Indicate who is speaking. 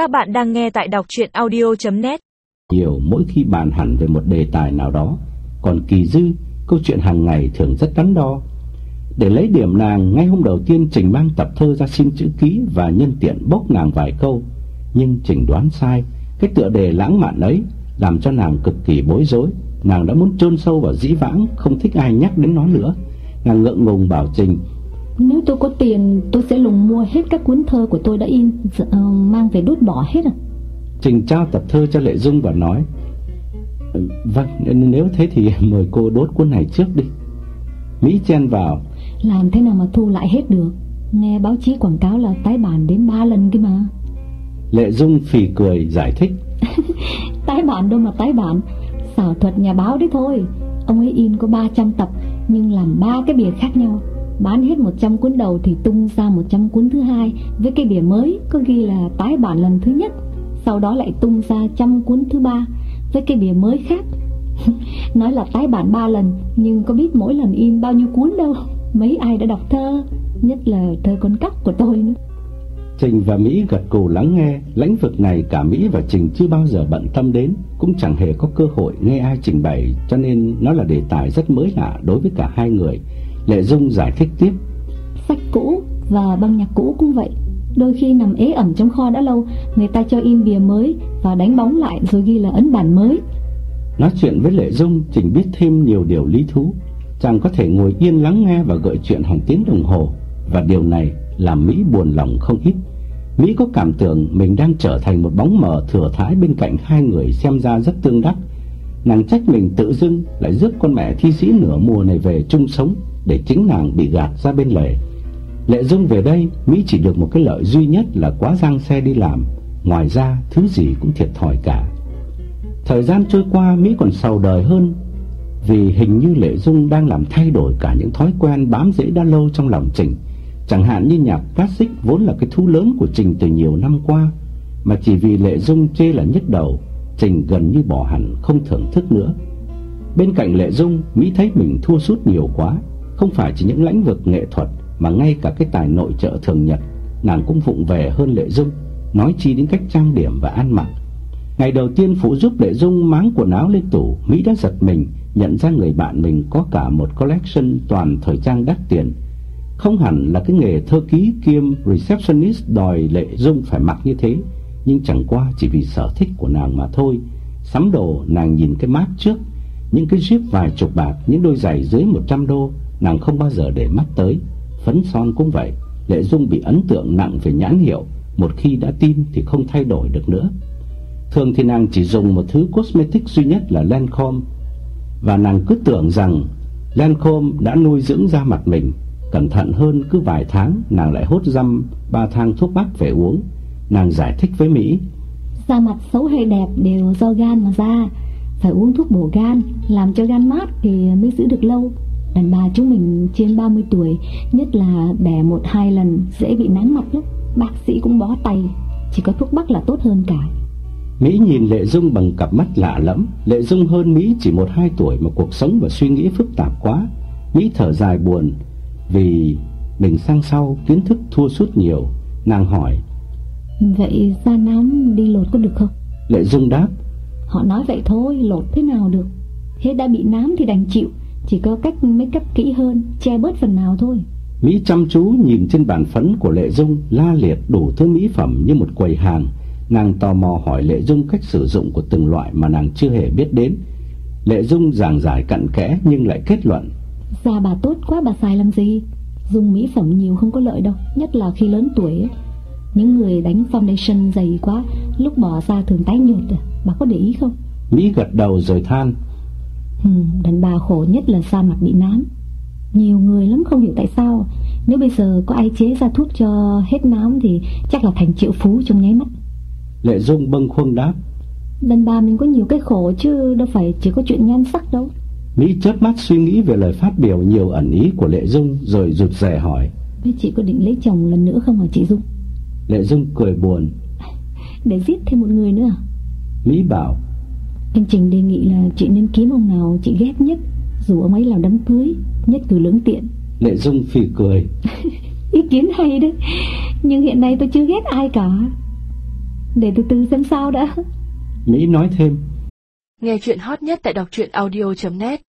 Speaker 1: Các bạn đang nghe tại đọc chuyện audio.net
Speaker 2: Nhiều mỗi khi bàn hẳn về một đề tài nào đó, Còn kỳ dư, Câu chuyện hàng ngày thường rất đắn đo. Để lấy điểm nàng, Ngay hôm đầu tiên Trình mang tập thơ ra xin chữ ký Và nhân tiện bốc nàng vài câu. Nhưng Trình đoán sai, Cái tựa đề lãng mạn ấy Làm cho nàng cực kỳ bối rối. Nàng đã muốn chôn sâu vào dĩ vãng, Không thích ai nhắc đến nó nữa. Nàng ngượng ngùng bảo Trình
Speaker 3: nếu tôi có tiền tôi sẽ lùng mua hết các cuốn thơ của tôi đã in uh, Mang về đốt bỏ hết à?
Speaker 2: Trình trao tập thơ cho Lệ Dung và nói "Ừ, Vâng nếu thế thì mời cô đốt cuốn này trước đi. Mỹ chen vào
Speaker 3: Làm thế nào mà thu lại hết được? Nghe báo chí quảng cáo là tái bản đến 3 lần kia mà.
Speaker 2: Lệ Dung phì cười giải thích
Speaker 3: Tái bản đâu mà tái bản. Xảo thuật nhà báo đấy thôi. Ông ấy in có 300 tập Nhưng làm ba cái bìa khác nhau Bán hết 100 cuốn đầu thì tung ra 100 cuốn thứ hai. Với cái bìa mới, có ghi là tái bản lần thứ nhất, Sau đó lại tung ra trăm cuốn thứ ba. Với cái bìa mới khác, Nói là tái bản ba lần, Nhưng có biết mỗi lần in bao nhiêu cuốn đâu. Mấy ai đã đọc thơ, Nhất là thơ con cóc của tôi nữa.
Speaker 2: Trình và Mỹ gật cù lắng nghe, Lãnh vực này cả Mỹ và Trình chưa bao giờ bận tâm đến, Cũng chẳng hề có cơ hội nghe ai trình bày, Cho nên nó là đề tài rất mới lạ đối với cả hai người. Lệ Dung giải thích tiếp.
Speaker 3: Sách cũ và băng nhạc cũ cũng vậy. Đôi khi nằm ế ẩm trong kho đã lâu Người ta cho in bìa mới Và đánh bóng lại rồi ghi là ấn bản mới.
Speaker 2: Nói chuyện với Lệ Dung Trình biết thêm nhiều điều lý thú. Chàng có thể ngồi yên lắng nghe và gợi chuyện hàng tiếng đồng hồ. Và điều này làm Mỹ buồn lòng không ít. Mỹ có cảm tưởng mình đang trở thành một bóng mờ thừa thãi bên cạnh hai người xem ra rất tương đắc. Nàng trách mình tự dưng lại rước con mẹ thi sĩ nửa mùa này về chung sống để chính nàng bị gạt ra bên lề. Lệ Dung về đây, Mỹ chỉ được một cái lợi duy nhất là quá giang xe đi làm. Ngoài ra, thứ gì cũng thiệt thòi cả. Thời gian trôi qua, Mỹ còn sầu đời hơn, Vì hình như Lệ Dung đang làm thay đổi cả những thói quen bám rễ đã lâu trong lòng Trình. Chẳng hạn như nhạc classic vốn là cái thú lớn của Trình từ nhiều năm qua, Mà chỉ vì Lệ Dung chê là nhức đầu, Trình gần như bỏ hẳn, không thưởng thức nữa. Bên cạnh Lệ Dung, Mỹ thấy mình thua sút nhiều quá. Không phải chỉ những lĩnh vực nghệ thuật Mà ngay cả cái tài nội trợ thường nhật, Nàng cũng vụng về hơn Lệ Dung, Nói chi đến cách trang điểm và ăn mặc. Ngày đầu tiên phụ giúp Lệ Dung máng quần áo lên tủ, Mỹ đã giật mình, Nhận ra người bạn mình có cả một collection toàn thời trang đắt tiền. Không hẳn là cái nghề thơ ký kiêm receptionist đòi Lệ Dung phải mặc như thế, Nhưng chẳng qua chỉ vì sở thích của nàng mà thôi. Sắm đồ, nàng nhìn cái mát trước những cái jeep vài chục bạc, Những đôi giày dưới 100 đô, Nàng không bao giờ để mắt tới. Phấn son cũng vậy, Lệ Dung bị ấn tượng nặng về nhãn hiệu. Một khi đã tin thì không thay đổi được nữa. Thường thì nàng chỉ dùng một thứ cosmetic duy nhất là Lancome. Và nàng cứ tưởng rằng Lancome đã nuôi dưỡng da mặt mình. Cẩn thận hơn cứ vài tháng, Nàng lại hốt dăm ba thang thuốc bắc về uống. Nàng giải thích với Mỹ,
Speaker 3: Da mặt xấu hay đẹp đều do gan mà ra phải uống thuốc bổ gan Làm cho gan mát thì mới giữ được lâu. Đàn bà chúng mình trên 30 tuổi Nhất là đẻ một hai lần Dễ bị nắng mặt lắm. Bác sĩ cũng bó tay Chỉ có thuốc bắc là tốt hơn cả.
Speaker 2: Mỹ nhìn Lệ Dung bằng cặp mắt lạ lẫm. Lệ Dung hơn Mỹ chỉ một hai tuổi Mà cuộc sống và suy nghĩ phức tạp quá. Mỹ thở dài buồn Vì mình sang sau kiến thức thua sút nhiều. Nàng hỏi
Speaker 3: Vậy da nám đi lột có được không?
Speaker 2: Lệ Dung đáp
Speaker 3: Họ nói vậy thôi lột thế nào được. Hết đã bị nám thì đành chịu Chỉ có cách make up kỹ hơn Che bớt phần nào thôi.
Speaker 2: Mỹ chăm chú nhìn trên bàn phấn của Lệ Dung La liệt đủ thứ mỹ phẩm như một quầy hàng. Nàng tò mò hỏi Lệ Dung cách sử dụng của từng loại mà nàng chưa hề biết đến. Lệ Dung giảng giải cặn kẽ nhưng lại kết luận.
Speaker 3: Da bà tốt quá bà xài làm gì? Dùng mỹ phẩm nhiều không có lợi đâu Nhất là khi lớn tuổi. Ấy. Những người đánh foundation dày quá Lúc bỏ ra thường tái nhợt à Bà có để ý không?
Speaker 2: Mỹ gật đầu rồi than.
Speaker 3: Ừ, Đàn bà khổ nhất là da mặt bị nám. Nhiều người lắm không hiểu tại sao. Nếu bây giờ có ai chế ra thuốc cho hết nám Thì chắc là thành triệu phú trong nháy mắt.
Speaker 2: Lệ Dung bâng khuâng đáp.
Speaker 3: Đàn bà mình có nhiều cái khổ chứ đâu phải chỉ có chuyện nhan sắc đâu.
Speaker 2: Mỹ chớp mắt suy nghĩ về lời phát biểu nhiều ẩn ý của Lệ Dung Rồi rụt rè hỏi.
Speaker 3: Thế chị có định lấy chồng lần nữa không hả chị Dung?
Speaker 2: Lệ Dung cười buồn.
Speaker 3: Để giết thêm một người nữa à
Speaker 2: Mỹ bảo.
Speaker 3: Anh Trình đề nghị là chị nên kiếm ông nào chị ghét nhất Dù ông ấy làm đám cưới Nhất cử lưỡng tiện.
Speaker 2: Lệ Dung phì cười.
Speaker 3: Ý kiến hay đấy Nhưng hiện nay tôi chưa ghét ai cả. Để từ từ xem sao đã.
Speaker 2: Mỹ nói thêm.
Speaker 1: Nghe chuyện hot nhất tại đọc truyện audio.net